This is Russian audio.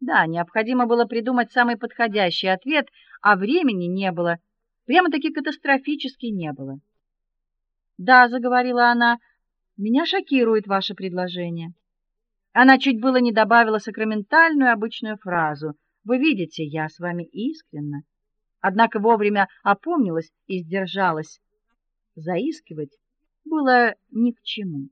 Да, необходимо было придумать самый подходящий ответ, а времени не было. Прямо-таки катастрофически не было. "Да", заговорила она. "Меня шокирует ваше предложение". Она чуть было не добавила сакраментальную обычную фразу: "Вы видите, я с вами искренна". Однако вовремя опомнилась и сдержалась. Заискивать было ни к чему.